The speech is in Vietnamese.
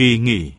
Kỳ nghỉ.